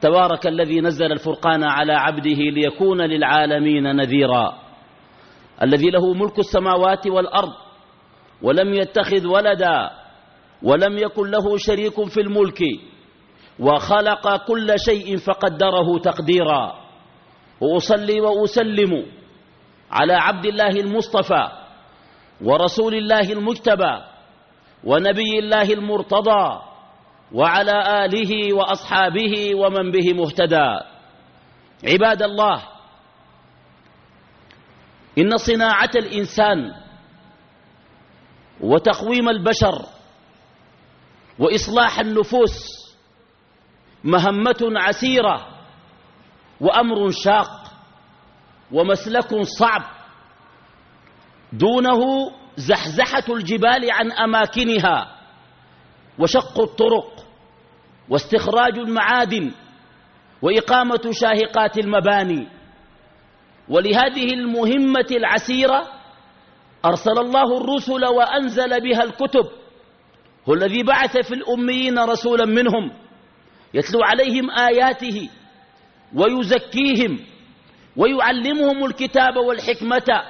تبارك الذي نزل الفرقان على عبده ليكون للعالمين نذيرا. الذي له ملك السماوات والأرض ولم يتخذ ولدا ولم يكن له شريك في الملك وخلق كل شيء فقدره تقديرا. وأصلي وأسلم على عبد الله المصطفى ورسول الله المجتبى ونبي الله المرتضى وعلى آله وأصحابه ومن به مهتدى. عباد الله إن صناعة الإنسان وتقويم البشر وإصلاح النفوس مهمة عسيرة وأمر شاق ومسلك صعب. دونه زحزحة الجبال عن أماكنها وشق الطرق. واستخراج المعادن وإقامة شاهقات المباني. ولهذه المهمة العسيرة أرسل الله الرسل وأنزل بها الكتب هو الذي بعث في الأميين رسولا منهم يتلو عليهم آياته ويزكيهم ويعلمهم الكتاب والحكمة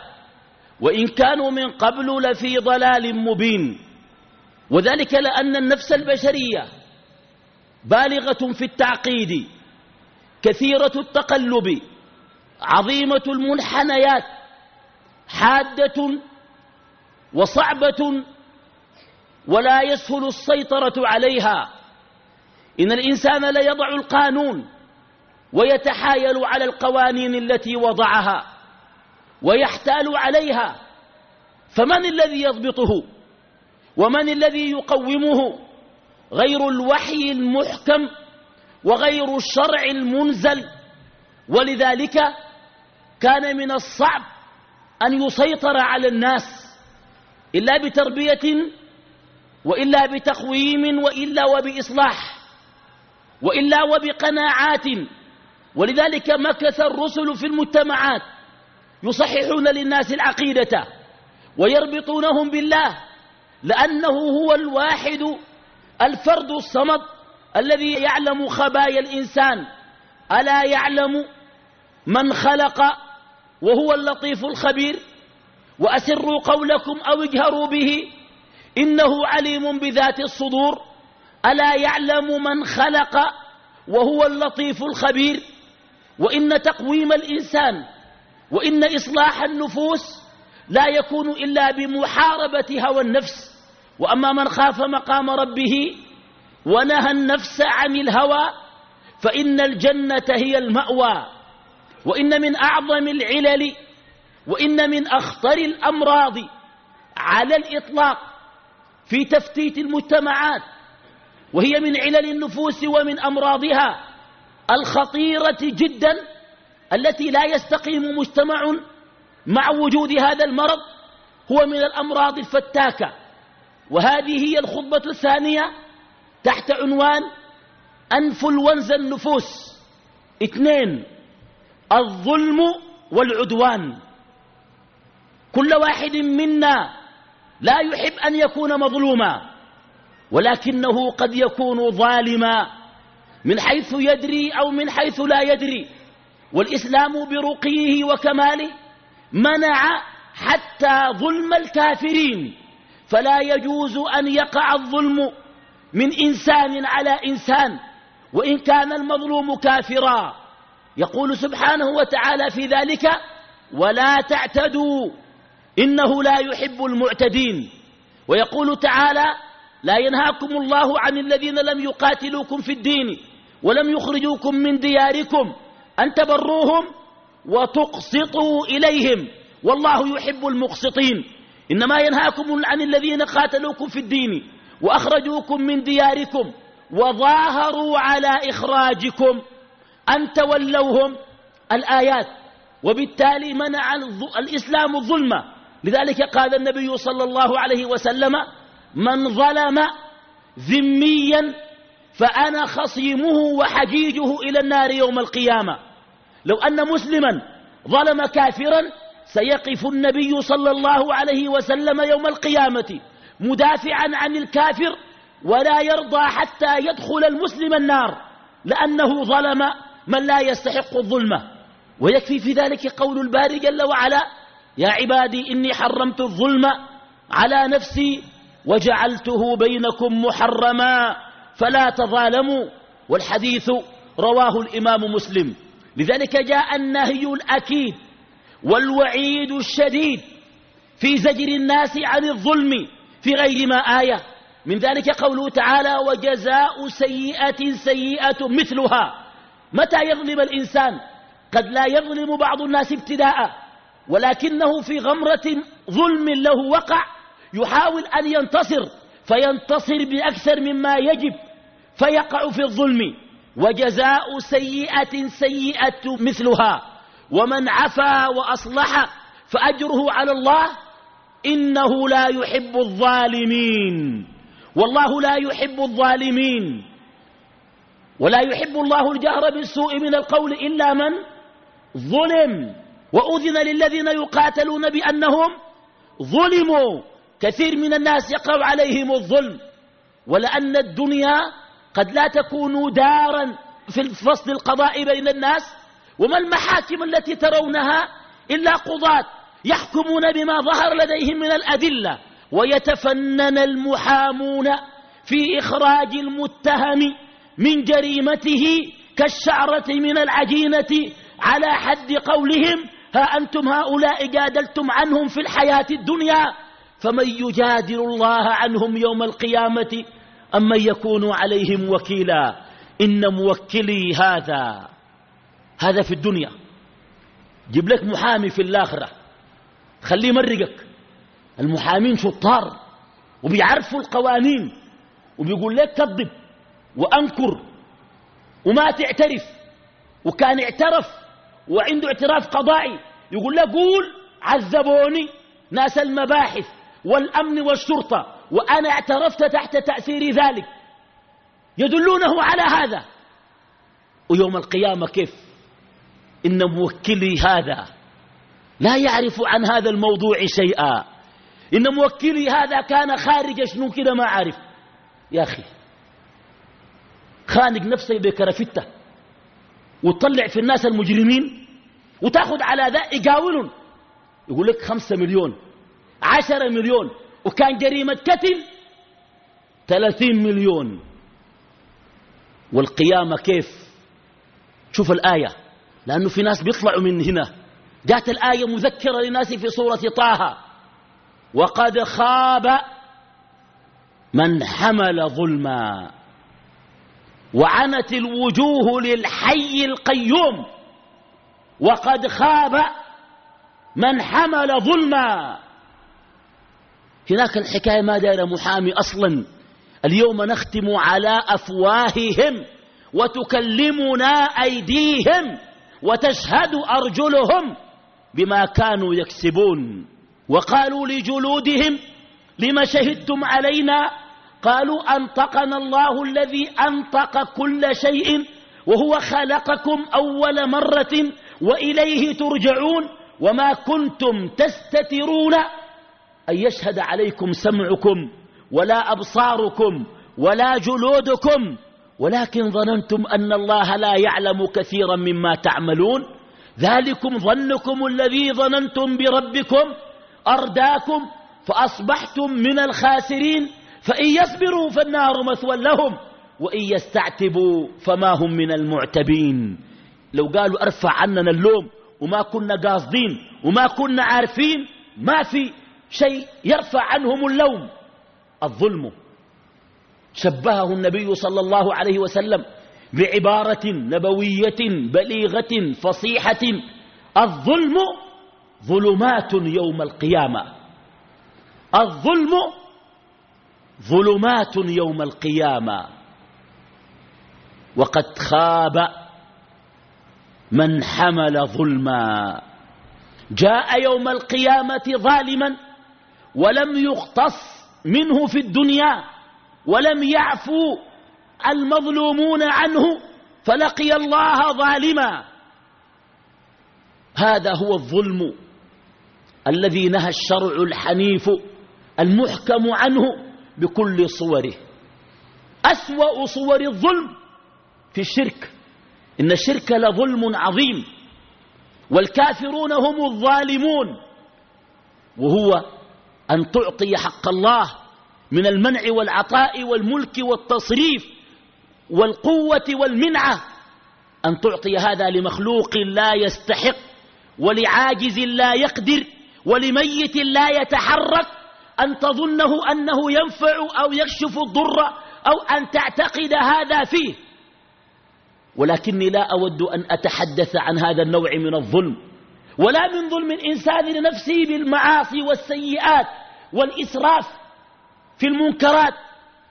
وإن كانوا من قبل لفي ضلال مبين. وذلك لأن النفس البشرية بالغة في التعقيد كثيرة التقلب عظيمة المنحنيات حادة وصعبة ولا يسهل السيطرة عليها. إن الإنسان ليضع القانون ويتحايل على القوانين التي وضعها ويحتال عليها فمن الذي يضبطه ومن الذي يقومه؟ غير الوحي المحكم وغير الشرع المنزل. ولذلك كان من الصعب أن يسيطر على الناس إلا بتربية وإلا بتقويم وإلا وبإصلاح وإلا وبقناعات. ولذلك مكث الرسل في المجتمعات يصححون للناس العقيدة ويربطونهم بالله لأنه هو الواحد الفرد الصمد الذي يعلم خبايا الإنسان ألا يعلم من خلق وهو اللطيف الخبير؟ وأسروا قولكم أو اجهروا به إنه عليم بذات الصدور ألا يعلم من خلق وهو اللطيف الخبير؟ وإن تقويم الإنسان وإن إصلاح النفوس لا يكون إلا بمحاربة هوى النفس. وأما من خاف مقام ربه ونهى النفس عن الهوى فإن الجنة هي المأوى. وإن من أعظم العلل وإن من أخطر الأمراض على الإطلاق في تفتيت المجتمعات وهي من علل النفوس ومن أمراضها الخطيرة جدا التي لا يستقيم مجتمع مع وجود هذا المرض هو من الأمراض الفتاكة. وهذه هي الخطبة الثانية تحت عنوان أنفلونزا النفوس. اثنين الظلم والعدوان. كل واحد منا لا يحب أن يكون مظلوما ولكنه قد يكون ظالما من حيث يدري أو من حيث لا يدري. والإسلام برقيه وكماله منع حتى ظلم الكافرين. فلا يجوز أن يقع الظلم من إنسان على إنسان وإن كان المظلوم كافرا. يقول سبحانه وتعالى في ذلك ولا تعتدوا إنه لا يحب المعتدين. ويقول تعالى لا ينهاكم الله عن الذين لم يقاتلوكم في الدين ولم يخرجوكم من دياركم أن تبروهم وتقسطوا إليهم والله يحب المقسطين. إنما ينهاكم عن الذين قاتلوكم في الدين وأخرجوكم من دياركم وظاهروا على إخراجكم أن تولوهم الآيات وبالتالي منع الإسلام الظلم. لذلك قال النبي صلى الله عليه وسلم من ظلم ذميا فأنا خصيمه وحجيجه إلى النار يوم القيامة. لو أن مسلما ظلم كافرا سيقف النبي صلى الله عليه وسلم يوم القيامة مدافعا عن الكافر ولا يرضى حتى يدخل المسلم النار لأنه ظلم من لا يستحق الظلمة ويكفي في ذلك قول الباري جل وعلا يا عبادي إني حرمت الظلم على نفسي وجعلته بينكم محرما فلا تظالموا. والحديث رواه الإمام مسلم. لذلك جاء النهي الأكيد والوعيد الشديد في زجر الناس عن الظلم في غير ما آية. من ذلك قوله تعالى وجزاء سيئة سيئة مثلها. متى يظلم الإنسان؟ قد لا يظلم بعض الناس ابتداء. ولكنه في غمرة ظلم له وقع يحاول أن ينتصر فينتصر بأكثر مما يجب فيقع في الظلم. وجزاء سيئة سيئة مثلها. ومن عفا وأصلح فأجره على الله إنه لا يحب الظالمين. والله لا يحب الظالمين. ولا يحب الله الجهر بالسوء من القول إلا من ظلم. وأذن للذين يقاتلون بأنهم ظلموا. كثير من الناس يقع عليهم الظلم. ولأن الدنيا قد لا تكون دارا في الفصل القضاء بين الناس. وما المحاكم التي ترونها إلا قضاة يحكمون بما ظهر لديهم من الأدلة ويتفنن المحامون في إخراج المتهم من جريمته كالشعرة من العجينة على حد قولهم ها أنتم هؤلاء جادلتم عنهم في الحياة الدنيا؟ فمن يجادل الله عنهم يوم القيامة أم من يكون عليهم وكيلا؟ إن موكلي هذا. هذا في الدنيا. جيب لك محامي في الآخرة. خليه يمرقك. المحامين شطار وبيعرفوا القوانين وبيقول لك كذب وأنكر وما تعترف وكان اعترف وعنده اعتراف قضائي. يقول لك قول عذبوني ناس المباحث والأمن والشرطة وأنا اعترفت تحت تأثير ذلك. يدلونه على هذا. ويوم القيامة كيف؟ إن موكلي هذا لا يعرف عن هذا الموضوع شيئا. إن موكلي هذا كان خارج شنو كده ما عارف يا أخي خانق نفسه بكرفتة وتطلع في الناس المجرمين وتاخذ على ذا يقاولون يقول لك خمسة مليون عشرة مليون وكان جريمة قتل ثلاثين مليون. والقيامة كيف؟ شوف الآية. لأنه في ناس بيطلعوا من هنا. جاءت الآية مذكرة للناس في سورة طه. وقد خاب من حمل ظلما. وعنت الوجوه للحي القيوم. وقد خاب من حمل ظلما. هناك الحكاية ما دايرة محامي أصلا. اليوم نختم على أفواههم وتكلمنا أيديهم. وتشهد أرجلهم بما كانوا يكسبون. وقالوا لجلودهم لما شهدتم علينا؟ قالوا أنطقنا الله الذي أنطق كل شيء وهو خلقكم أول مرة وإليه ترجعون وما كنتم تستترون. أن يشهد عليكم سمعكم ولا أبصاركم ولا جلودكم ولكن ظننتم أن الله لا يعلم كثيرا مما تعملون. ذلكم ظنكم الذي ظننتم بربكم أرداكم فأصبحتم من الخاسرين. فإن يصبروا فالنار مثوى لهم وإن يستعتبوا فما هم من المعتبين. لو قالوا أرفع عننا اللوم وما كنا قاصدين وما كنا عارفين ما في شيء يرفع عنهم اللوم. الظلم شبهه النبي صلى الله عليه وسلم بعبارة نبوية بليغة فصيحة. الظلم ظلمات يوم القيامة. الظلم ظلمات يوم القيامة. وقد خاب من حمل ظلما. جاء يوم القيامة ظالما ولم يقتص منه في الدنيا. ولم يعفو المظلومون عنه فلقي الله ظالما. هذا هو الظلم الذي نهى الشرع الحنيف المحكم عنه بكل صوره. أسوأ صور الظلم في الشرك إن الشرك لظلم عظيم والكافرون هم الظالمون وهو أن تعطي حق الله من المنع والعطاء والملك والتصريف والقوة والمنعة أن تعطي هذا لمخلوق لا يستحق ولعاجز لا يقدر ولميت لا يتحرك أن تظنه أنه ينفع أو يكشف الضر أو أن تعتقد هذا فيه. ولكني لا أود أن أتحدث عن هذا النوع من الظلم ولا من ظلم الإنسان لنفسه بالمعاصي والسيئات والإسراف في المنكرات.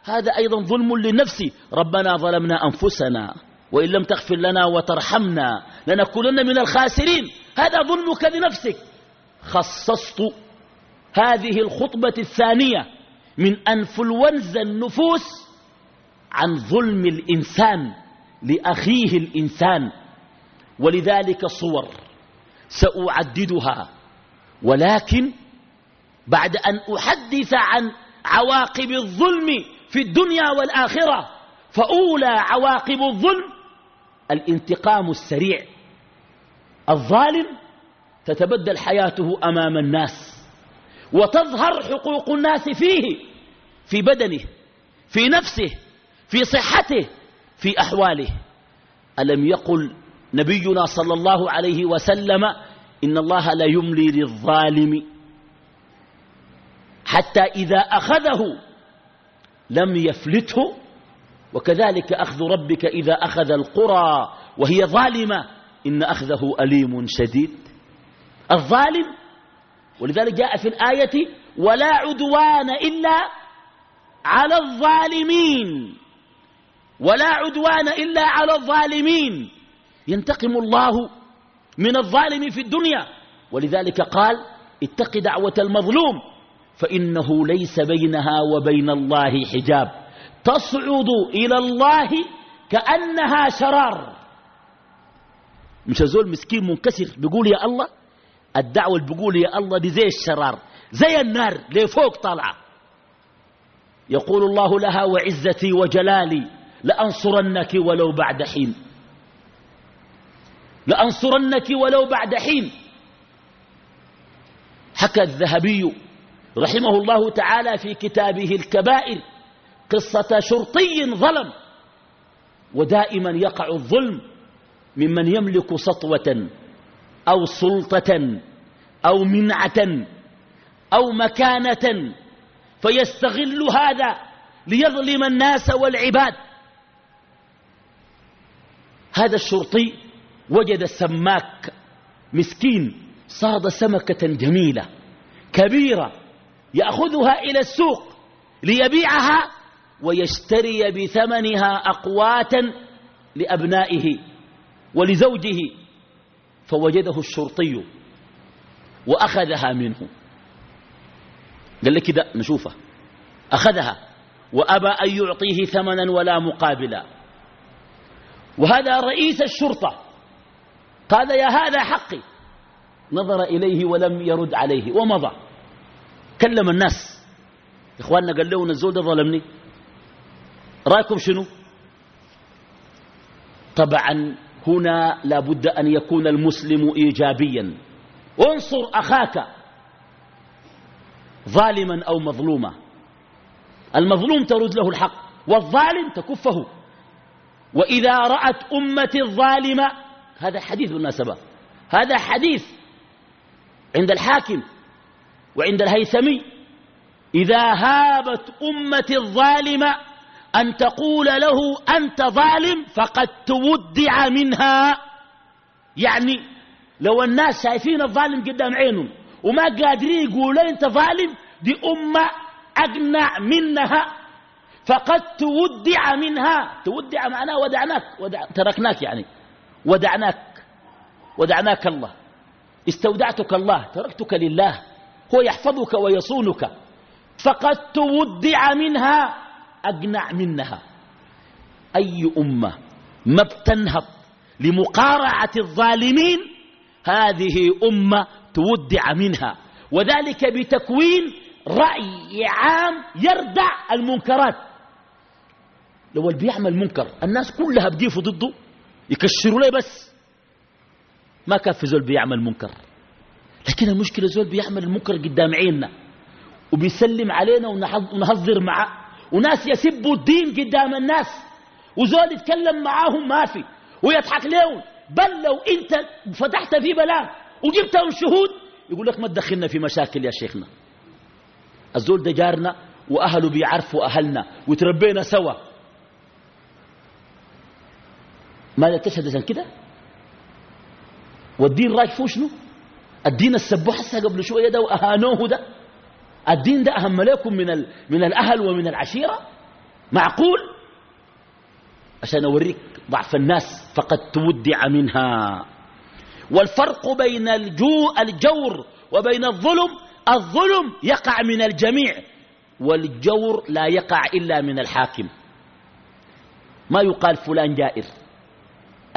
هذا أيضا ظلم للنفس ربنا ظلمنا أنفسنا وإن لم تغفر لنا وترحمنا لنكونن من الخاسرين. هذا ظلمك لنفسك. خصصت هذه الخطبة الثانية من أنفلونزا النفوس عن ظلم الإنسان لأخيه الإنسان. ولذلك صور سأعددها. ولكن بعد أن أحدث عن عواقب الظلم في الدنيا والآخرة. فأولى عواقب الظلم الانتقام السريع. الظالم تتبدل حياته أمام الناس وتظهر حقوق الناس فيه في بدنه في نفسه في صحته في أحواله. ألم يقل نبينا صلى الله عليه وسلم إن الله لا يملي للظالم حتى إذا أخذه لم يفلته وكذلك أخذ ربك إذا أخذ القرى وهي ظالمة إن أخذه أليم شديد. الظالم ولذلك جاء في الآية ولا عدوان إلا على الظالمين. ولا عدوان إلا على الظالمين. ينتقم الله من الظالم في الدنيا. ولذلك قال اتق دعوة المظلوم. فإنه ليس بينها وبين الله حجاب. تصعد إلى الله كأنها شرار. مش زول مسكين منكسر بيقول يا الله؟ الدعوة اللي بيقول يا الله دي زي الشرار زي النار لفوق طالعة. يقول الله لها وعزتي وجلالي لأنصرنك ولو بعد حين. لأنصرنك ولو بعد حين. حكى الذهبي رحمه الله تعالى في كتابه الكبائر قصة شرطي ظلم ودائما يقع الظلم ممن يملك سطوة أو سلطة أو منعة أو مكانة فيستغل هذا ليظلم الناس والعباد. هذا الشرطي وجد السماك مسكين صاد سمكة جميلة كبيرة يأخذها إلى السوق ليبيعها ويشتري بثمنها أقواتا لأبنائه ولزوجه فوجده الشرطي وأخذها منه. قال لك كده نشوفه. أخذها وأبى أن يعطيه ثمنا ولا مقابلا. وهذا رئيس الشرطة. قال يا هذا حقي. نظر إليه ولم يرد عليه ومضى. كلم الناس. إخواننا قال له الزول ده ظلمني. رأيكم شنو؟ طبعا هنا لابد أن يكون المسلم إيجابيا. انصر أخاك ظالما أو مظلوما. المظلوم ترد له الحق والظالم تكفه. وإذا رأت أمتي الظالمة هذا حديث بالمناسبة. هذا حديث عند الحاكم. وعند الهيثمي إذا هابت أمتي الظالمة أن تقول له أنت ظالم فقد تودع منها. يعني لو الناس شايفين الظالم قدام عينهم وما قادرين يقولوا أنت ظالم دي أمة أقنع منها. فقد تودع منها. تودع معناه ودعناك ودع تركناك يعني. ودعناك. ودعناك الله. استودعتك الله تركتك لله. هو يحفظك ويصونك. فقد تودع منها أقنع منها. أي أمة ما بتنهض لمقارعة الظالمين هذه أمة تودع منها. وذلك بتكوين رأي عام يردع المنكرات. لو اللي بيعمل منكر الناس كلها بقيفوا ضده يكشروا ليه بس؟ ما كان في زول بيعمل منكر. لكن المشكلة زول بيعمل المنكر قدام عيننا وبيسلم علينا ونهزر معه وناس يسبوا الدين قدام الناس وزول يتكلم معاهم ما في ويضحك لهم بل لو انت فتحت في بلاغ وجبتهم شهود يقول لك ما تدخلنا في مشاكل يا شيخنا. الزول ده جارنا وأهله بيعرفوا أهلنا وتربينا سوا. ماذا تشهد عشان كده؟ والدين رايك فيه شنو؟ الدين السبوح هسه قبل شوية ده وأهانوه ده. الدين ده أهم لكم من. من الأهل ومن العشيرة؟ معقول؟ عشان أوريك ضعف الناس فقد تودع منها. والفرق بين الجو الجور وبين الظلم الظلم يقع من الجميع والجور لا يقع إلا من الحاكم. ما يقال فلان جائر.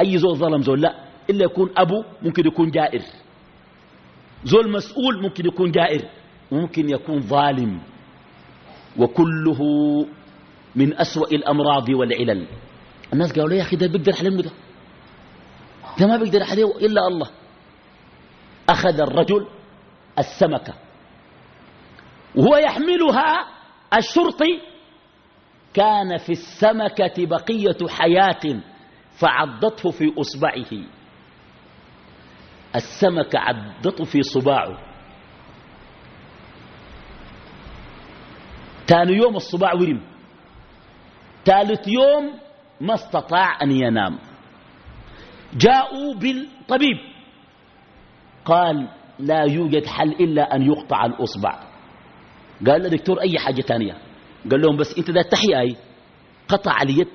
أي زول ظلم زول لا إلا يكون أبو ممكن يكون جائر. زول مسؤول ممكن يكون جائر ممكن يكون ظالم. وكله من أسوأ الأمراض والعلل. الناس قالوا يا أخي ده بيقدر حلمه ده. ده ما بيقدر عليه إلا الله. أخذ الرجل السمكة. وهو يحملها الشرطي. كان في السمكة بقية حياة فعضته في أصبعه. السمكة عضته في صباعه. تاني يوم الصباع ورم. ثالث يوم ما استطاع أن ينام. جاءوا بالطبيب. قال لا يوجد حل إلا أن يقطع الأصبع. قال له دكتور أي حاجة تانية؟ قال لهم بس أنت ذا تحياي. قطع اليد.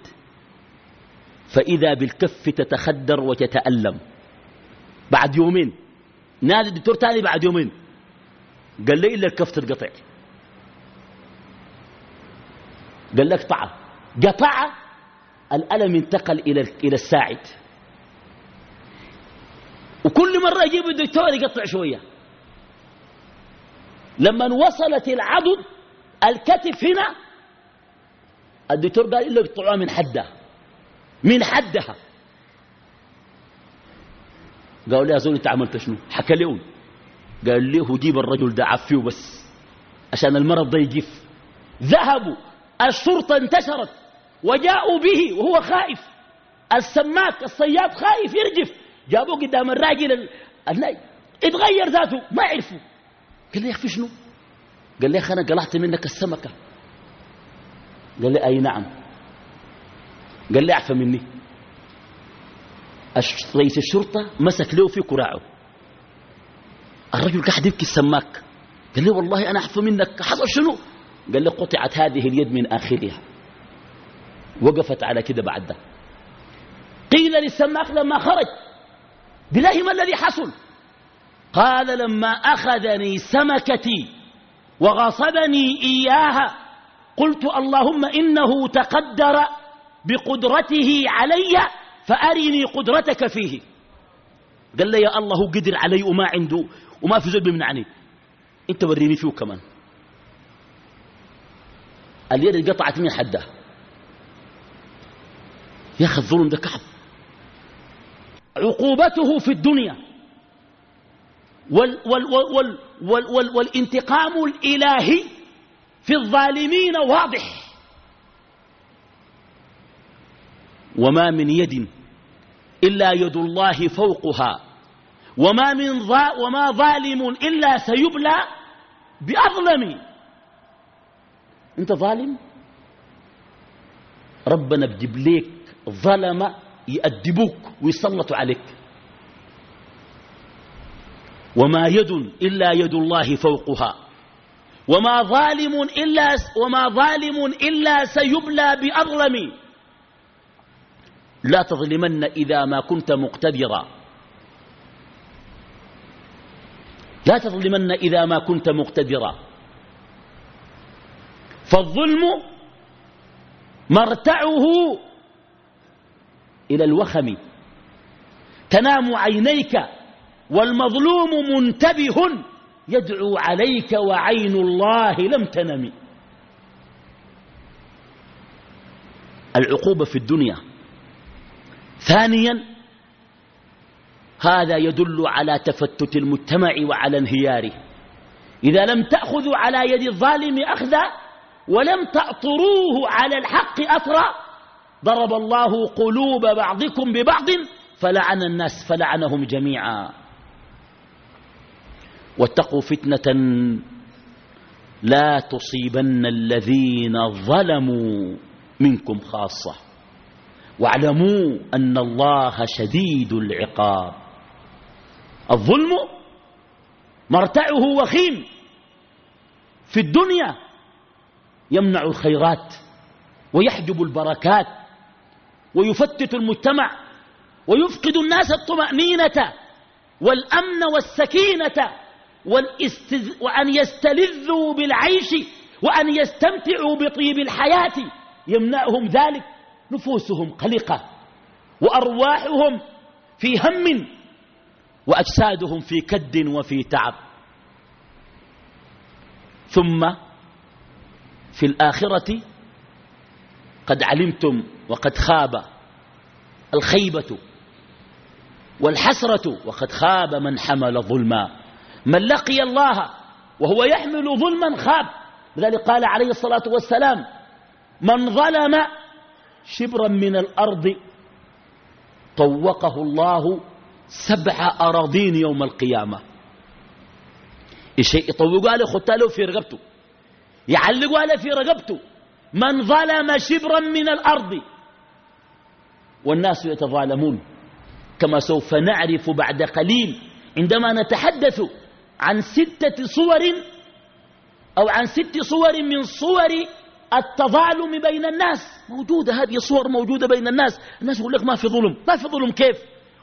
فإذا بالكف تتخدر وتتألم. بعد يومين. نادي الدكتور تاني بعد يومين. قال لي إلا الكف تتقطع قال لك قطع قطع الألم انتقل إلى إلى الساعد. وكل مرة يجيب الدكتور يقطع شوية. لما وصلت العضد الكتف هنا الدكتور قال إلا يقطعوها من حدها. من حدها. قالوا لي يا زول أنت عملت شنو؟ حكى لهم قال له جيب الرجل ده عفيه بس عشان المرض ده يجف. ذهبوا الشرطة انتشرت وجاءوا به وهو خائف السماك الصياد خايف يرجف. جابوه قدام الراجل الناي اتغير ذاته ما عرفوا قال لي أخي شنو؟ قال لي أنا قلعت منك السمكة. قال لي أي نعم. قال لي أعفى مني. رئيس الشرطة مسك له في كراعه. الرجل قاعد يبكي السماك. قال لي والله أنا اعفى منك. حصل شنو؟ قال لي قطعت هذه اليد من آخرها. وقفت على كده بعد ده. قيل للسماك لما خرج بالله ما الذي حصل؟ قال لما أخذني سمكتي وغصبني إياها قلت اللهم إنه تقدر بقدرته علي فأرني قدرتك فيه. قال لي يا الله قدر علي وما عنده وما في زول بيمنعني. أنت وريني فيه كمان. اليد قطعت من حدة. يا أخي الظلم ده كعب. عقوبته في الدنيا. وال وال وال وال وال والانتقام الإلهي في الظالمين واضح. وما من يد إلا يد الله فوقها وما من ظا وما ظالم إلا سيبلى بأظلم. أنت ظالم؟ ربنا بجيب ليك ظلم يأدبوك ويسلطوا عليك. وما يد إلا يد الله فوقها وما ظالم إلا, وما ظالم إلا سيبلى بأظلم. لا تظلمن إذا ما كنت مقتدرا. لا تظلمن إذا ما كنت مقتدرا. فالظلم مرتعه إلى الوخم. تنام عينيك والمظلوم منتبه يدعو عليك وعين الله لم تنم. العقوبة في الدنيا. ثانيا هذا يدل على تفتت المجتمع وعلى انهياره. إذا لم تأخذوا على يد الظالم أخذا ولم تأطروه على الحق أطرا ضرب الله قلوب بعضكم ببعض فلعن الناس فلعنهم جميعا. واتقوا فتنة لا تصيبن الذين ظلموا منكم خاصة. واعلموا أن الله شديد العقاب. الظلم مرتعه وخيم. في الدنيا يمنع الخيرات ويحجب البركات ويفتت المجتمع ويفقد الناس الطمأنينة والأمن والسكينة والاستز... وأن يستلذوا بالعيش وأن يستمتعوا بطيب الحياة. يمنعهم ذلك. نفوسهم قلقة وأرواحهم في هم وأجسادهم في كد وفي تعب. ثم في الآخرة قد علمتم وقد خاب الخيبة والحسرة وقد خاب من حمل ظلما. من لقي الله وهو يحمل ظلما خاب. لذلك قال عليه الصلاة والسلام من ظلم شبرا من الأرض طوقه الله سبع أراضين يوم القيامة. الشيء يطوقوا عليه خدت في رقبته. يعلقوا عليه في رقبته. من ظلم شبرا من الأرض. والناس يتظالمون. كما سوف نعرف بعد قليل. عندما نتحدث عن ستة صور أو عن ست صور من صور التظالم بين الناس. موجودة هذه صور موجودة بين الناس. الناس يقول لك ما في ظلم. ما في ظلم كيف؟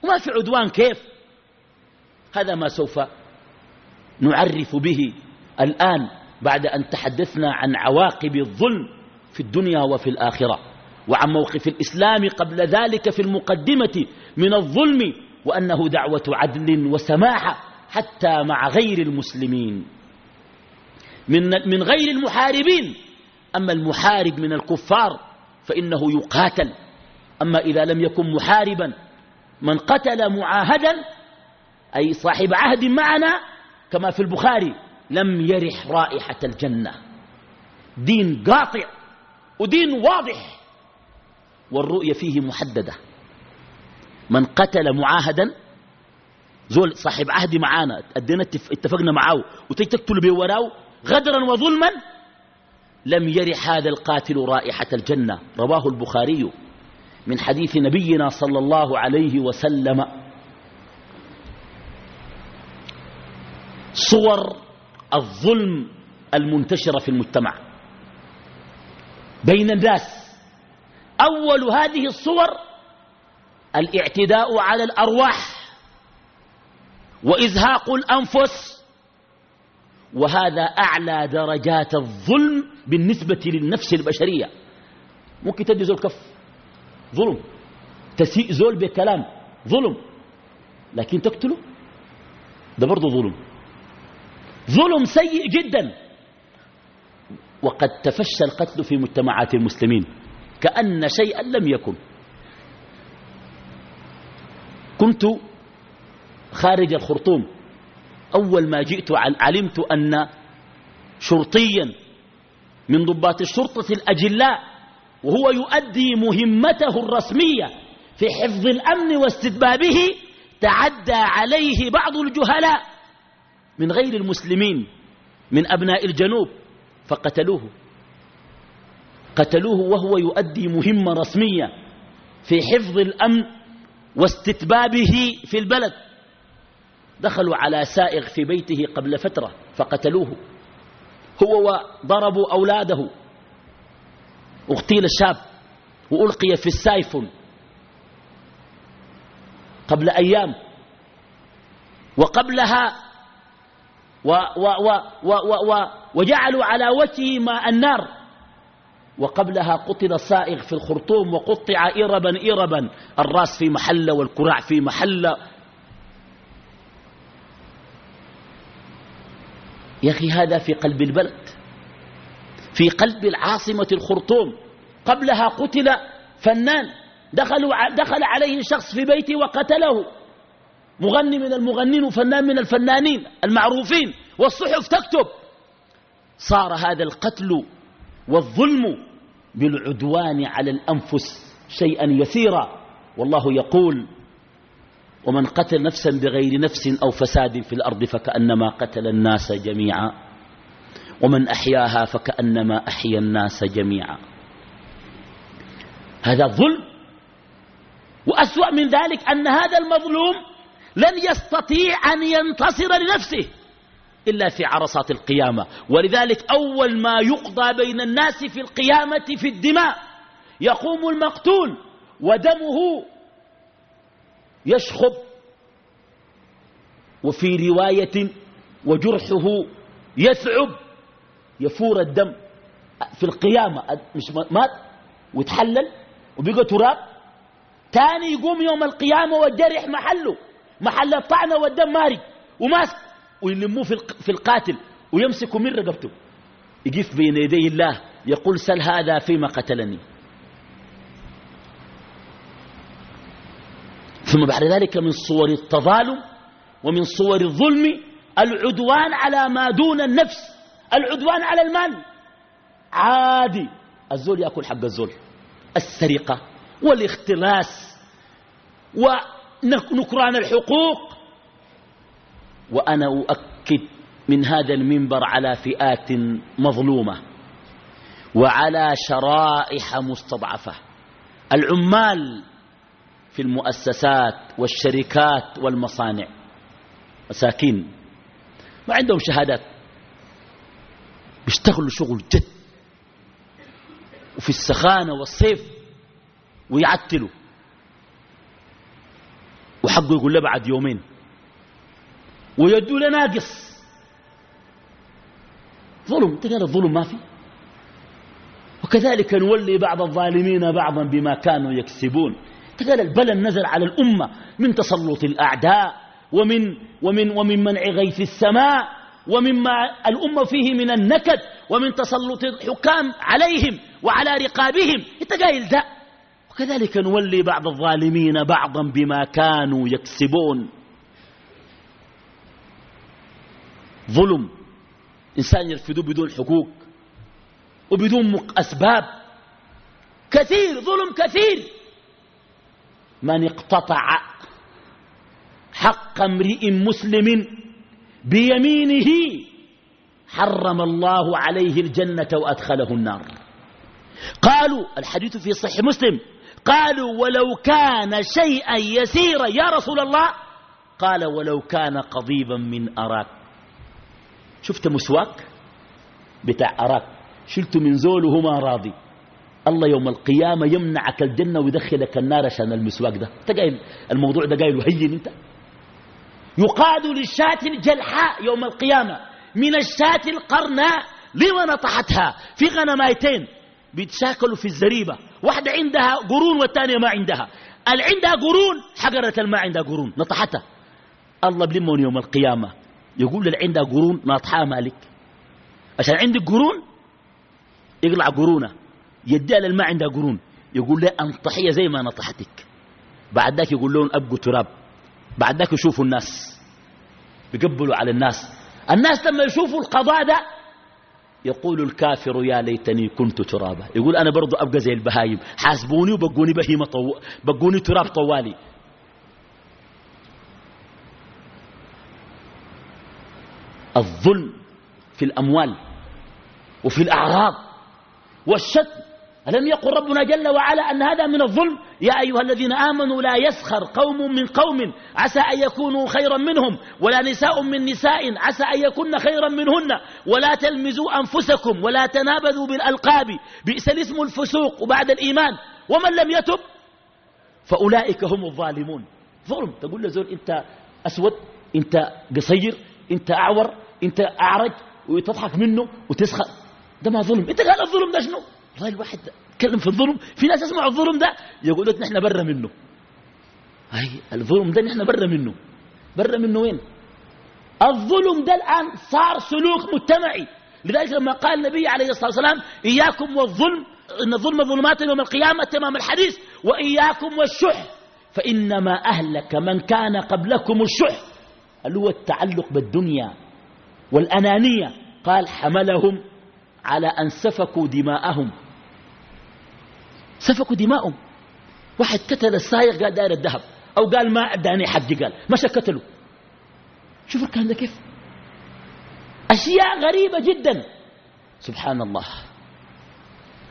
وما في عدوان كيف؟ هذا ما سوف نعرف به الآن بعد أن تحدثنا عن عواقب الظلم في الدنيا وفي الآخرة وعن موقف الإسلام قبل ذلك في المقدمة من الظلم وأنه دعوة عدل وسماحة حتى مع غير المسلمين. من, من غير المحاربين أما المحارب من الكفار فإنه يقاتل. أما إذا لم يكن محاربا من قتل معاهدا أي صاحب عهد معنا كما في البخاري لم يرح رائحة الجنة. دين قاطع ودين واضح والرؤية فيه محددة. من قتل معاهدا زول صاحب عهد معانا اتفقنا معاه وتجي تقتل به وراه غدرا وظلما لم يرح هذا القاتل رائحة الجنة. رواه البخاري من حديث نبينا صلى الله عليه وسلم. صور الظلم المنتشرة في المجتمع. بين الناس. أول هذه الصور الاعتداء على الأرواح. وإزهاق الأنفس. وهذا أعلى درجات الظلم بالنسبة للنفس البشرية. ممكن تدي زول كف. ظلم. تسيء زول بكلام. ظلم. لكن تقتله؟ ده برضه ظلم. ظلم سيء جدا. وقد تفشى القتل في مجتمعات المسلمين. كأن شيئا لم يكن. كنت خارج الخرطوم. أول ما جئت علمت أن شرطيا من ضباط الشرطة الأجلاء وهو يؤدي مهمته الرسمية في حفظ الأمن واستتبابه تعدى عليه بعض الجهلاء من غير المسلمين من أبناء الجنوب فقتلوه. قتلوه وهو يؤدي مهمة رسمية في حفظ الأمن واستتبابه في البلد. دخلوا على سائغ في بيته قبل فترة فقتلوه. هو وضربوا أولاده. اغتيل الشاب وألقي في السايفون قبل أيام. وقبلها و و و و و و وجعلوا على وجهه ماء النار. وقبلها قتل صائغ في الخرطوم وقطع إربا إربا. الراس في محلة والكراع في محلة يا أخي هذا في قلب البلد في قلب العاصمة الخرطوم. قبلها قتل فنان دخلوا دخل عليه شخص في بيته وقتله. مغني من المغنين وفنان من الفنانين المعروفين والصحف تكتب. صار هذا القتل والظلم بالعدوان على الأنفس شيئا يسيرا. والله يقول ومن قتل نفسا بغير نفس أو فساد في الأرض فكأنما قتل الناس جميعا. ومن أحياها فكأنما أحيا الناس جميعا. هذا ظلم. وأسوأ من ذلك أن هذا المظلوم لن يستطيع أن ينتصر لنفسه إلا في عرصات القيامة. ولذلك أول ما يقضى بين الناس في القيامة في الدماء يقوم المقتول ودمه يشخب وفي رواية وجرحه يثعب يفور الدم في القيامة. مش مات وتحلل وبقى تراب. تاني يقوم يوم القيامة والجرح محله محل الطعنة والدم ماري وماسك ويلموه في القاتل ويمسكوا من رقبته. يقف بين يدي الله يقول سل هذا فيما قتلني. ثم بعد ذلك من صور التظالم ومن صور الظلم العدوان على ما دون النفس العدوان على المال. عادي الزول يأكل حق الزول السرقة والاختلاس ونكران الحقوق. وأنا أؤكد من هذا المنبر على فئات مظلومة وعلى شرائح مستضعفة. العمال في المؤسسات والشركات والمصانع. مساكين. ما عندهم شهادات. بيشتغلوا شغل جد. وفي السخانة والصيف ويعتلوا. وحقه يقول له بعد يومين. ويدوا له ناقص ظلم. انت قال الظلم ما في؟ وكذلك نولي بعض الظالمين بعضا بما كانوا يكسبون. قال البلى نزل على الأمة من تسلط الأعداء ومن, ومن, ومن منع غيث السماء ومما الأمة فيه من النكد ومن تسلط الحكام عليهم وعلى رقابهم. انت قايل ده. وكذلك نولي بعض الظالمين بعضا بما كانوا يكسبون. ظلم. إنسان يرفضه بدون حقوق وبدون أسباب. كثير ظلم كثير. من اقتطع حق امرئ مسلم بيمينه حرم الله عليه الجنة وأدخله النار. قالوا الحديث في صحيح مسلم قالوا ولو كان شيئا يسيرا يا رسول الله قال ولو كان قضيبا من أراك. شفت مسواك؟ بتاع أراك. شلت من زوله ما راضي. الله يوم القيامة يمنعك الجنة ويدخلك النار عشان المسواك ده. انت قايل الموضوع ده قايل هين انت. يقاد للشاة الجلحاء يوم القيامة من الشاة القرناء لما نطحتها في غنمايتين بيتشاكلوا في الزريبة. واحدة عندها قرون والثانية ما عندها. اللي عندها قرون؟ حقرت الماء عندها قرون. نطحتها. الله بلمون يوم القيامة. يقول اللي عندها قرون ناطحها مالك. عشان عندك قرون؟ يقلع قرونة. يديها للماء عندها قرون. يقول له انطحية زي ما نطحتك. بعد ذاك يقول لهم أبقوا تراب. بعد ذاك يشوفوا الناس. بيقبلوا على الناس. الناس لما يشوفوا القضاء ده يقول الكافر يا ليتني كنت ترابا. يقول أنا برضو أبقى زي البهايم. حاسبوني وبقوني بهيمة طو... بقوني تراب طوالي. الظلم في الأموال وفي الأعراض والشتم ألم يقل ربنا جل وعلا أن هذا من الظلم؟ يا أيها الذين آمنوا لا يسخر قوم من قوم. عسى أن يكونوا خيرا منهم ولا نساء من نساء. عسى أن يكون خيرا منهن. ولا تلمزوا أنفسكم ولا تنابذوا بالألقاب. بئس الاسم الفسوق وبعد الإيمان. ومن لم يتب فأولئك هم الظالمون. ظلم. تقول لزول أنت أسود أنت قصير أنت أعور أنت أعرج وتضحك منه وتسخر. ده ما ظلم. أنت قال الظلم ده شنو؟ والله الواحد يتكلم في الظلم في ناس يسمعوا الظلم ده يقول لك نحن برا منه. هاي الظلم ده نحن برا منه. برا منه وين؟ الظلم ده الآن صار سلوك مجتمعي. لذلك لما قال النبي عليه الصلاة والسلام إياكم والظلم إن الظلم ظلمات يوم القيامة تمام الحديث وإياكم والشح. فإنما أهلك من كان قبلكم الشح. اللي هو التعلق بالدنيا والأنانية؟ قال حملهم على أن سفكوا دماءهم. سفكوا دماءهم واحد قتل السايق قال داير الذهب. أو قال ما أداني حقي قال. مشى قتله شوفوا الكلام ده كيف. أشياء غريبة جدا. سبحان الله.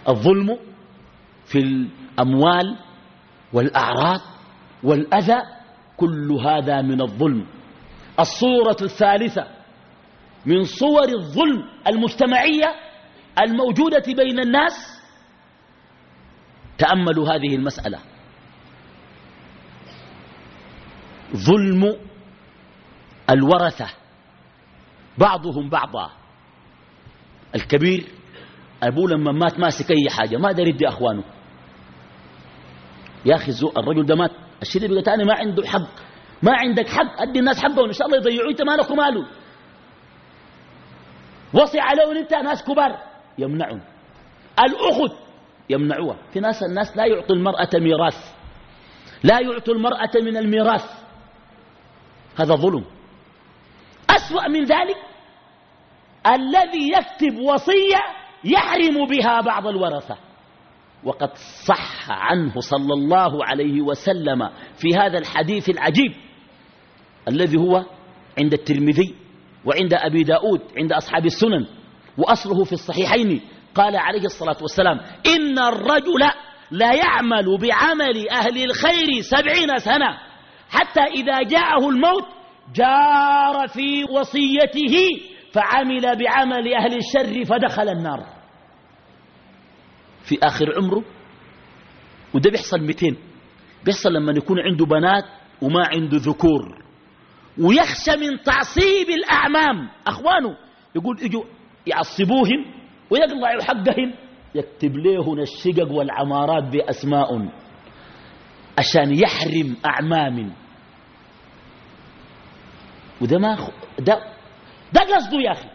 الظلم في الأموال والأعراض والأذى كل هذا من الظلم. الصورة الثالثة من صور الظلم المجتمعية الموجودة بين الناس تأملوا هذه المسألة. ظلم الورثة. بعضهم بعضا. الكبير أبوه لما مات ماسك أي حاجة ما دار يدي أخوانه. يا أخي الرجل ده مات. الشيء بقى تاني ما عنده حق. ما عندك حق. أدي الناس حقهم. إن شاء الله يضيعوا أنت مالك وماله. وصي عليهم أنت ناس كبار. يمنعهم. الأخت يمنعوها. في ناس الناس لا يعطوا المرأة ميراث. لا يعطوا المرأة من الميراث. هذا ظلم. أسوأ من ذلك الذي يكتب وصية يحرم بها بعض الورثة. وقد صح عنه صلى الله عليه وسلم في هذا الحديث العجيب الذي هو عند الترمذي وعند أبي داود عند أصحاب السنن. وأصله في الصحيحين قال عليه الصلاة والسلام إن الرجل لا يعمل بعمل أهل الخير سبعين سنة حتى إذا جاءه الموت جار في وصيته فعمل بعمل أهل الشر فدخل النار. في آخر عمره وده بيحصل 200 بيحصل لما يكون عنده بنات وما عنده ذكور ويخشى من تعصيب الأعمام. أخوانه يقول اجوا يعصبوهم ويقضعوا حقهم يكتب لهن الشقق والعمارات بأسماء عشان يحرم أعمام. وده ما خ... ده ده قصده يا أخي.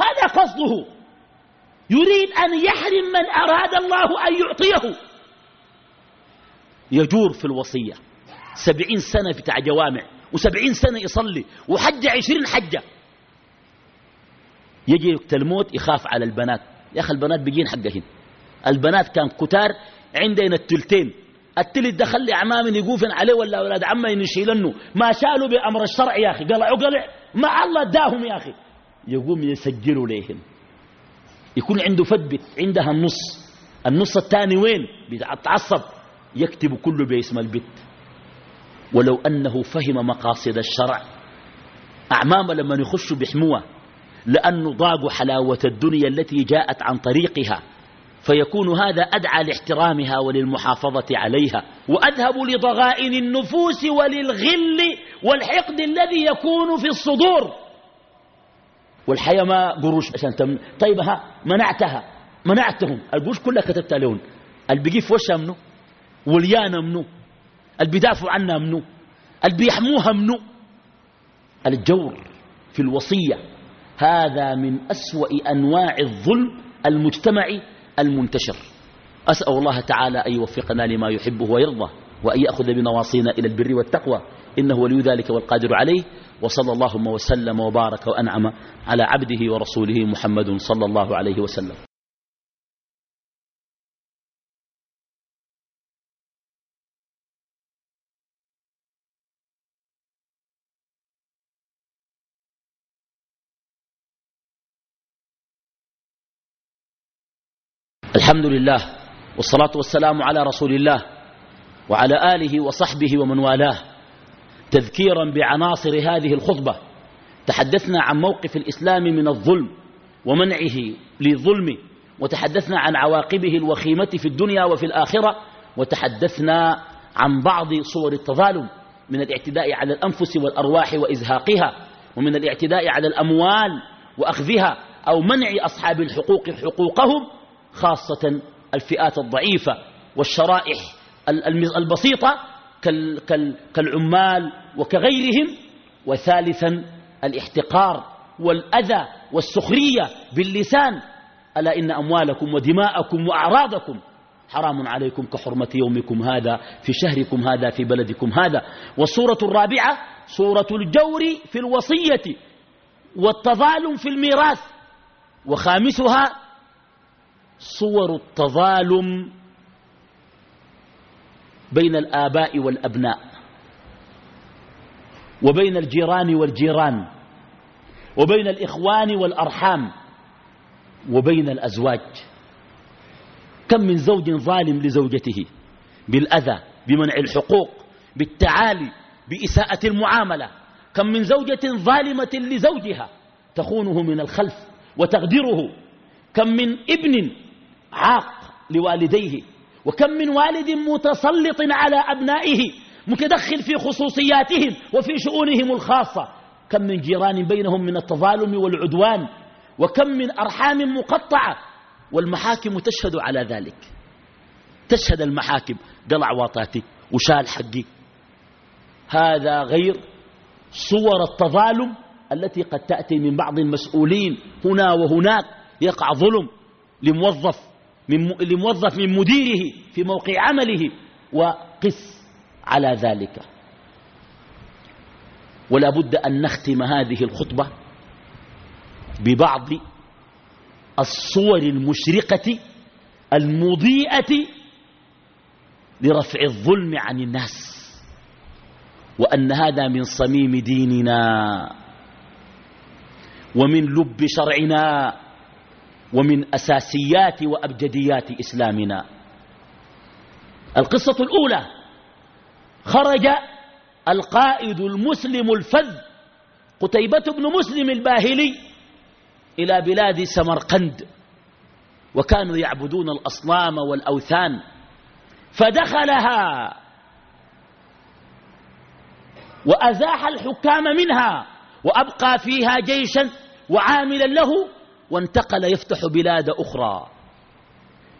هذا قصده. يريد أن يحرم من أراد الله أن يعطيه. يجور في الوصية. سبعين سنة بتاع جوامع وسبعين سنة يصلي وحج عشرين حجة. يجي وقت الموت يخاف على البنات. يا أخي البنات بيجين حقهن. البنات كان كتار عندنا التلتين. التلت دخل لي عمام يقوفن عليه ولا أولاد عمه ينشيلنه. ما شالوا بأمر الشرع يا أخي. قلعوا قلع ما الله داهم يا أخي. يقوم يسجلوا ليهم. يكون عنده فدبت عندها النص. النص الثاني وين؟ بيتعصب يكتب كله باسم البت. ولو أنه فهم مقاصد الشرع. أعمام لما يخشوا بيحموها. لأنه ضاقوا حلاوة الدنيا التي جاءت عن طريقها فيكون هذا أدعى لاحترامها وللمحافظة عليها وأذهب لضغائن النفوس وللغل والحقد الذي يكون في الصدور. والحياة ما قروش عشان تم طيب ها منعتها منعتهم. القروش كلها كتبتها لهم في وشها منه واليانا منه اللي بيدافعوا عنها منه اللي بيحموها منه الجور في الوصية. هذا من أسوأ أنواع الظلم المجتمعي المنتشر. أسأل الله تعالى أن يوفقنا لما يحبه ويرضى وأن يأخذ بنواصينا إلى البر والتقوى. إنه ولي ذلك والقادر عليه. وصلى اللهم وسلم وبارك وأنعم على عبده ورسوله محمد صلى الله عليه وسلم. الحمد لله والصلاة والسلام على رسول الله وعلى آله وصحبه ومن والاه. تذكيرا بعناصر هذه الخطبة تحدثنا عن موقف الإسلام من الظلم ومنعه للظلم وتحدثنا عن عواقبه الوخيمة في الدنيا وفي الآخرة وتحدثنا عن بعض صور التظالم من الاعتداء على الأنفس والأرواح وإزهاقها ومن الاعتداء على الأموال وأخذها أو منع أصحاب الحقوق حقوقهم خاصة الفئات الضعيفة والشرائح البسيطة كالعمال وكغيرهم وثالثا الاحتقار والأذى والسخرية باللسان. ألا إن أموالكم ودماءكم وأعراضكم حرام عليكم كحرمة يومكم هذا في شهركم هذا في بلدكم هذا. والصورة الرابعة صورة الجور في الوصية والتظالم في الميراث. وخامسها صور التظالم بين الآباء والأبناء وبين الجيران والجيران وبين الإخوان والأرحام وبين الأزواج. كم من زوج ظالم لزوجته بالأذى بمنع الحقوق بالتعالي بإساءة المعاملة. كم من زوجة ظالمة لزوجها تخونه من الخلف وتغدره. كم من ابن عاق لوالديه. وكم من والد متسلط على أبنائه متدخل في خصوصياتهم وفي شؤونهم الخاصة. كم من جيران بينهم من التظالم والعدوان وكم من أرحام مقطعة. والمحاكم تشهد على ذلك. تشهد المحاكم. قلع واطاتي وشال حقي هذا غير صور التظالم التي قد تأتي من بعض المسؤولين. هنا وهناك يقع ظلم لموظف من لموظف من مديره في موقع عمله وقس على ذلك. ولا بد أن نختم هذه الخطبة ببعض الصور المشرقة المضيئة لرفع الظلم عن الناس. وأن هذا من صميم ديننا ومن لب شرعنا ومن أساسيات وأبجديات إسلامنا. القصة الأولى خرج القائد المسلم الفذ قتيبة بن مسلم الباهلي إلى بلاد سمرقند وكانوا يعبدون الأصنام والأوثان فدخلها وأزاح الحكام منها وأبقى فيها جيشا وعاملا له وانتقل يفتح بلاد أخرى.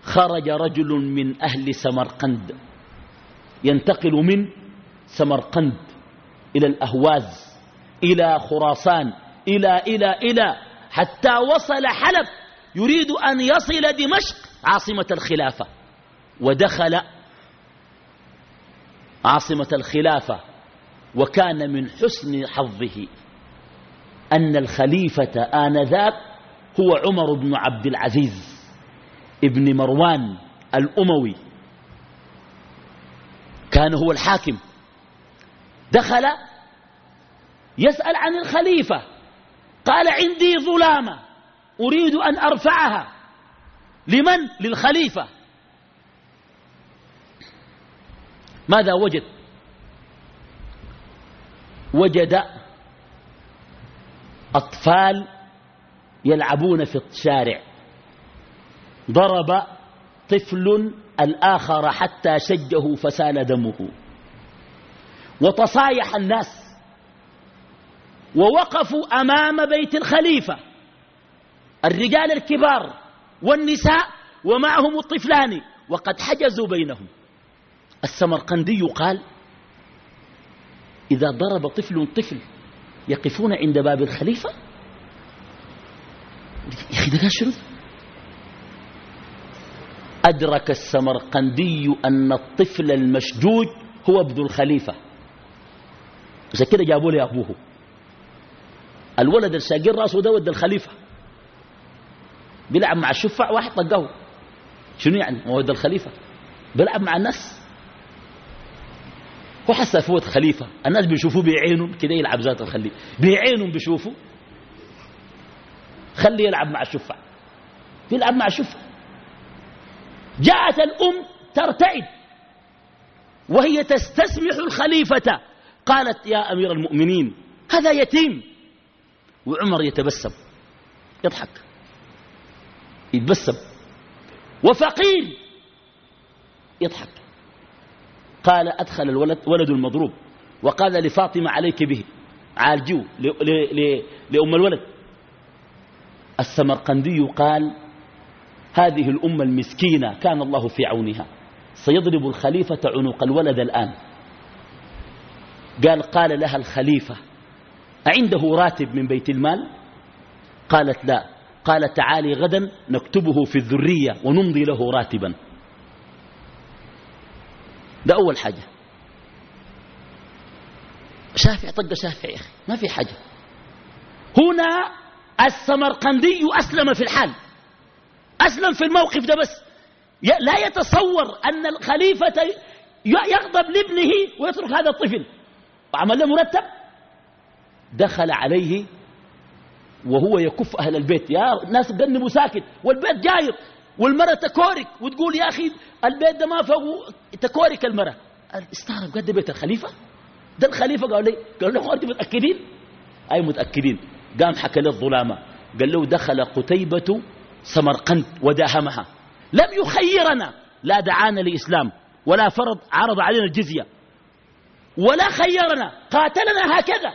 خرج رجل من أهل سمرقند. ينتقل من سمرقند إلى الأهواز إلى خراسان إلى إلى إلى حتى وصل حلب. يريد أن يصل دمشق عاصمة الخلافة. ودخل عاصمة الخلافة وكان من حسن حظه أن الخليفة آنذاك هو عمر بن عبد العزيز ابن مروان الأموي. كان هو الحاكم. دخل يسأل عن الخليفة. قال عندي ظلامة. أريد أن أرفعها. لمن؟ للخليفة. ماذا وجد؟ وجد أطفال يلعبون في الشارع. ضرب طفل الآخر حتى شجه فسال دمه. وتصايح الناس. ووقفوا أمام بيت الخليفة. الرجال الكبار والنساء ومعهم الطفلان. وقد حجزوا بينهم. السمرقندي قال إذا ضرب طفل طفل يقفون عند باب الخليفة؟ يا أخي ده شنو؟ أدرك السمرقندي أن الطفل المشجوج هو ابن الخليفة. عشان كده جابوا لي أبوه الولد الشاقين رأسه ده ود الخليفة. بيلعب مع الشفع واحد طقه شنو يعني؟ هو ود الخليفة. بيلعب مع الناس هو حس فوت خليفة. الناس بيشوفوه بعينهم كده يلعب ذات الخليفة. بعينهم بيشوفوا خليه يلعب مع الشفع يلعب مع الشفع جاءت الأم ترتعد. وهي تستسمح الخليفة. قالت يا أمير المؤمنين هذا يتيم. وعمر يتبسم. يضحك. يتبسم. وفقير. يضحك. قال أدخل الولد ولد المضروب. وقال لفاطمة عليك به. عالجوه لأم الولد. السمرقندي قال هذه الأمة المسكينة كان الله في عونها. سيضرب الخليفة عنق الولد الآن. قال قال لها الخليفة أعنده راتب من بيت المال؟ قالت لا. قال تعالي غدا نكتبه في الذرية ونمضي له راتبا. ده أول حاجة. شافع طق شافع يا أخي ما في حاجة. هنا السمرقندي أسلم في الحال. أسلم في الموقف ده بس. لا يتصور أن الخليفة يغضب لابنه ويترك هذا الطفل. وعمل له مرتب. دخل عليه وهو يكف أهل البيت. يا ناس تجنبوا ساكت. والبيت جاير. والمرة تكورك وتقول يا أخي البيت ده ما فوق. تكورك المرة. استغرب قد بيت الخليفة؟ ده الخليفة قال لي قال له أنت متأكدين؟ أي متأكدين. قام حكى له الظلامة. قال له دخل قتيبة سمرقند وداهمها. لم يخيرنا. لا دعانا لإسلام. ولا فرض عرض علينا الجزية. ولا خيرنا. قاتلنا هكذا.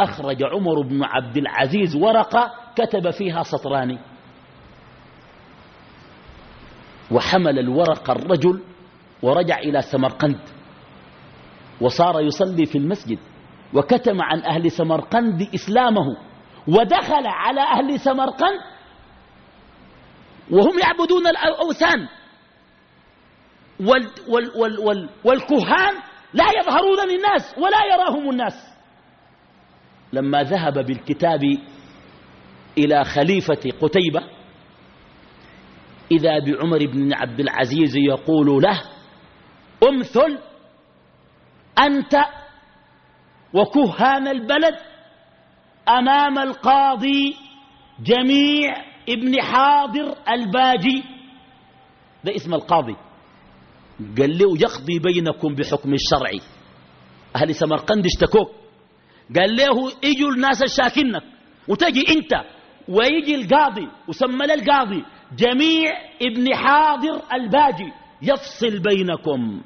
أخرج عمر بن عبد العزيز ورقة كتب فيها سطران وحمل الورقة الرجل ورجع إلى سمرقند. وصار يصلي في المسجد. وكتم عن أهل سمرقند إسلامه ودخل على أهل سمرقند وهم يعبدون الأوثان وال وال وال وال والكهان لا يظهرون للناس ولا يراهم الناس. لما ذهب بالكتاب إلى خليفة قتيبة إذا بعمر بن عبد العزيز يقول له أمثل أنت وكهان البلد أمام القاضي جميع ابن حاضر الباجي. ده اسم القاضي. قال له يقضي بينكم بحكم الشرعي أهل سمرقند اشتكوك. قال له اجوا الناس الشاكنك وتجي انت ويجي القاضي وسمى القاضي جميع ابن حاضر الباجي. يفصل بينكم.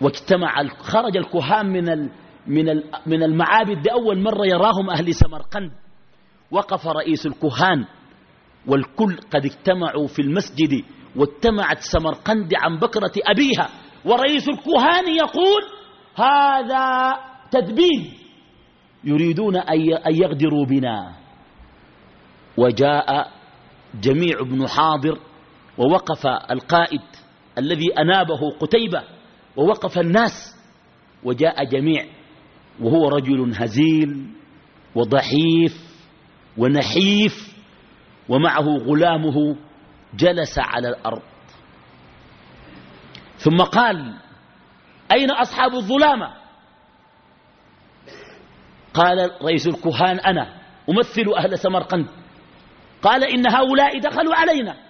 واجتمع خرج الكهان من من من المعابد لأول مرة يراهم أهل سمرقند. وقف رئيس الكهان. والكل قد اجتمعوا في المسجد واجتمعت سمرقند عن بكرة أبيها. ورئيس الكهان يقول هذا تدبير يريدون أن يغدروا بنا. وجاء جميع ابن حاضر ووقف القائد الذي أنابه قتيبة. ووقف الناس وجاء جميع وهو رجل هزيل وضحيف ونحيف ومعه غلامه جلس على الأرض. ثم قال أين أصحاب الظلامة؟ قال رئيس الكهان أنا أمثل أهل سمرقند. قال إن هؤلاء دخلوا علينا.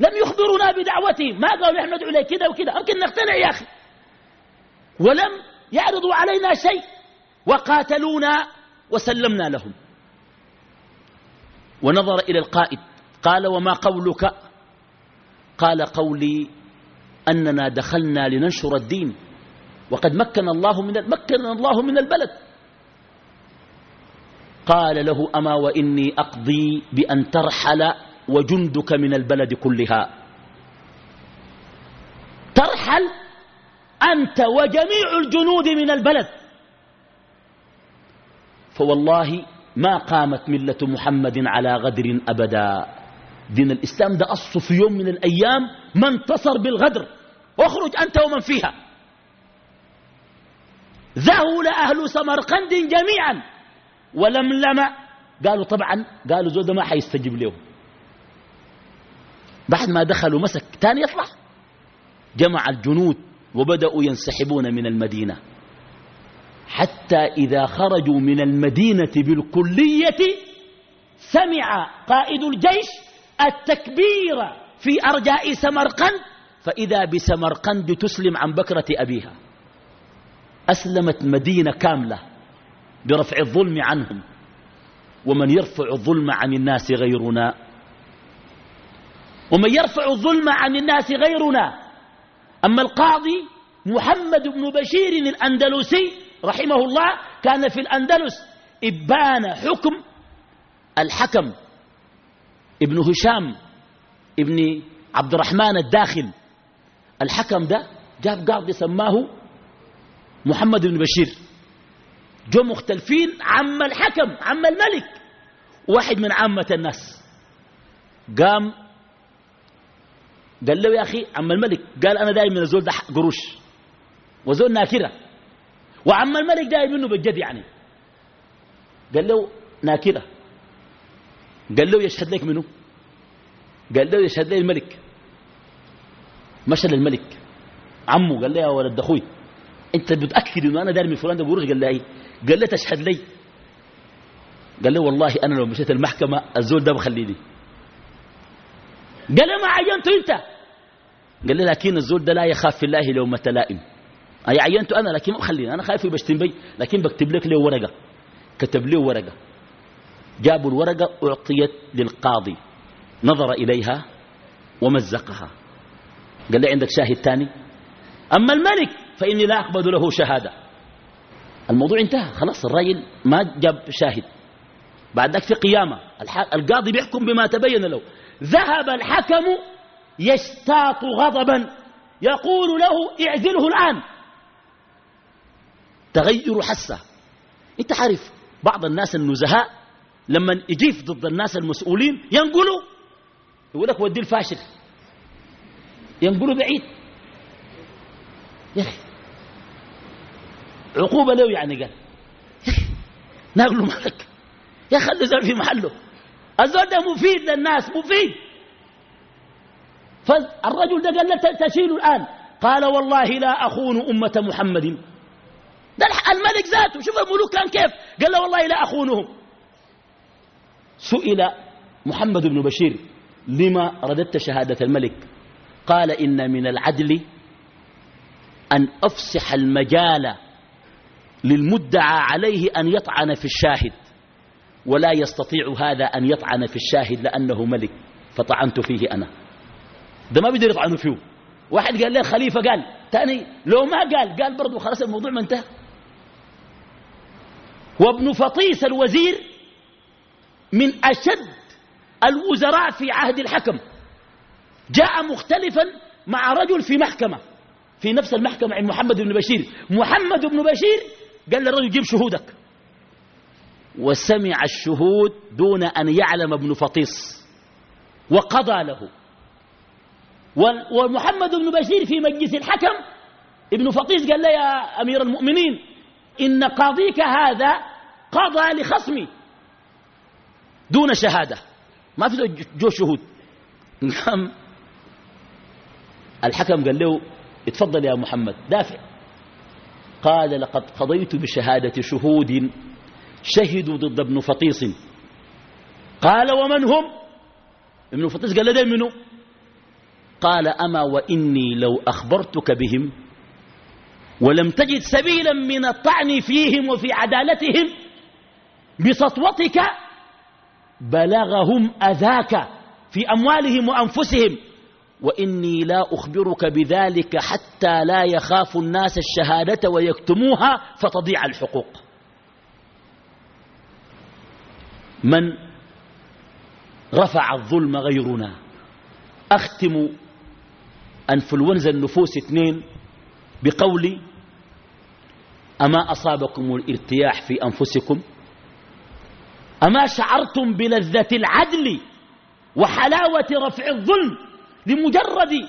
لم يخبرونا بدعوتهم ما قالوا نحن ندعو إليه كذا وكذا يمكن نقتنع يا أخي. ولم يعرضوا علينا شيء وقاتلونا وسلمنا لهم. ونظر إلى القائد. قال وما قولك؟ قال قولي أننا دخلنا لننشر الدين. وقد مكن الله من مكن الله من البلد. قال له أما وإني أقضي بأن ترحل وجندك من البلد كلها. ترحل أنت وجميع الجنود من البلد. فوالله ما قامت ملة محمد على غدر أبدا. دين الإسلام ده أصل في يوم من الأيام ما انتصر بالغدر. اخرج أنت ومن فيها. ذهول أهل سمرقند جميعا. ولملم قالوا طبعا قالوا زود ما حيستجيب لهم. بعد ما دخلوا مسك تاني يطلع. جمع الجنود وبدأوا ينسحبون من المدينة. حتى إذا خرجوا من المدينة بالكلية سمع قائد الجيش التكبير في أرجاء سمرقند فإذا بسمرقند تسلم عن بكرة أبيها. أسلمت مدينة كاملة برفع الظلم عنهم. ومن يرفع الظلم عن الناس غيرنا ومن يرفع الظلم عن الناس غيرنا. أما القاضي محمد بن بشير الأندلسي رحمه الله كان في الأندلس إبان حكم الحكم. ابن هشام ابن عبد الرحمن الداخل. الحكم ده جاب قاضي سماه محمد بن بشير. جو مختلفين عم الحكم عم الملك. واحد من عامة الناس. قام قال له يا أخي عم الملك قال أنا دايم من الزول ده قروش. وزول ناكرة. وعم الملك دايم منه بالجد يعني. قال له ناكرة. قال له يشهد لك منه قال له يشهد لي الملك. مشى للملك عمه. قال له يا ولد أخوي أنت متأكد إنه أنا داري من فلان ده قروش؟ قال له إيه. قال له تشهد لي. قال له والله أنا لو مشيت المحكمة الزول ده بخليني قال ما عينته انت. قال له لكن الزول ده لا يخاف في الله لو متلائم أي عينته أنا؟ لكن ما بخليني أنا خايف بشتم بي لكن بكتب لك له ورقة. كتب له ورقة. جابوا الورقة أعطيت للقاضي. نظر إليها ومزقها. قال لي عندك شاهد ثاني أما الملك فإني لا اقبل له شهادة. الموضوع انتهى. خلاص الراجل ما جاب شاهد. بعد في قيامة. القاضي بيحكم بما تبين له. ذهب الحكم يشتاط غضبا. يقول له اعزله الآن. تغير حسة. انت عارف بعض الناس النزهاء لما يجيف ضد الناس المسؤولين ينقلوا يقول لك ودي الفاشل. ينقلوا بعيد. يا أخي عقوبة له يعني قال؟ يا أخي ناقله مالك. يا خلي زول في محله. الزول ده مفيد للناس مفيد. فالرجل ده قال له تشيل الآن. قال والله لا أخون أمة محمد. ده الملك ذاته. شوف الملوك كان كيف. قال له والله لا أخونهم. سئل محمد بن بشير لما رددت شهادة الملك؟ قال إن من العدل أن أفسح المجال للمدعى عليه أن يطعن في الشاهد. ولا يستطيع هذا أن يطعن في الشاهد لأنه ملك فطعنت فيه أنا. ده ما بيقدر يطعنوا فيه. واحد قال لي الخليفة قال تاني لو ما قال قال برضو خلاص الموضوع ما انتهى. وابن فطيس الوزير من أشد الوزراء في عهد الحكم. جاء مختلفا مع رجل في محكمة في نفس المحكمة عند محمد بن بشير. محمد بن بشير قال للرجل جيب شهودك. وسمع الشهود دون أن يعلم ابن فطيس وقضى له. ومحمد بن بشير في مجلس الحكم ابن فطيس قال له يا أمير المؤمنين إن قاضيك هذا قضى لخصمي دون شهادة. ما في جو شهود. نعم. الحكم قال له اتفضل يا محمد دافع. قال لقد قضيت بشهادة شهود شهدوا ضد ابن فطيس. قال ومن هم؟ ابن فطيس قال له منه قال أما وإني لو أخبرتك بهم ولم تجد سبيلا من الطعن فيهم وفي عدالتهم بسطوتك بلغهم أذاك في أموالهم وأنفسهم. وإني لا أخبرك بذلك حتى لا يخاف الناس الشهادة ويكتموها فتضيع الحقوق. من رفع الظلم غيرنا. أختم أنفلونزا النفوس اثنين بقولي أما أصابكم الارتياح في أنفسكم؟ أما شعرتم بلذة العدل وحلاوة رفع الظلم لمجرد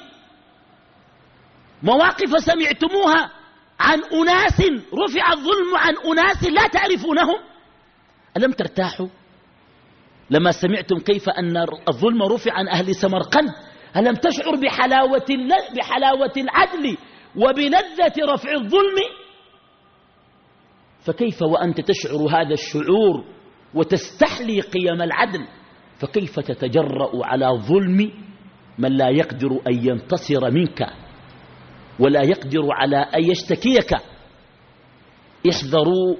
مواقف سمعتموها عن أناس رفع الظلم عن أناس لا تعرفونهم؟ ألم ترتاحوا؟ لما سمعتم كيف أن الظلم رفع عن أهل سمرقند ألم تشعر بحلاوة, بحلاوة العدل وبلذة رفع الظلم؟ فكيف وأنت تشعر هذا الشعور وتستحلي قيم العدل؟ فكيف تتجرأ على ظلم من لا يقدر أن ينتصر منك ولا يقدر على أن يشتكيك؟ احذروا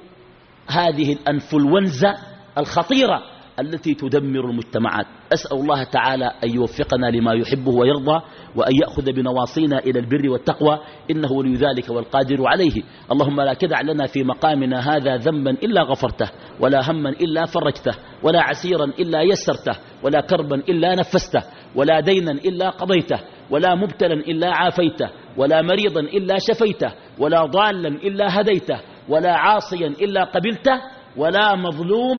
هذه الأنفلونزا الخطيرة. التي تدمر المجتمعات. أسأل الله تعالى أن يوفقنا لما يحبه ويرضى وأن يأخذ بنواصينا إلى البر والتقوى إنه ولي ذلك والقادر عليه. اللهم لا تدع لنا في مقامنا هذا ذنبا إلا غفرته ولا هما إلا فرجته ولا عسيرا إلا يسرته ولا كربا إلا نفسته ولا دينا إلا قضيته ولا مبتلا إلا عافيته ولا مريضا إلا شفيته ولا ضالا إلا هديته ولا عاصيا إلا قبلته ولا مظلوم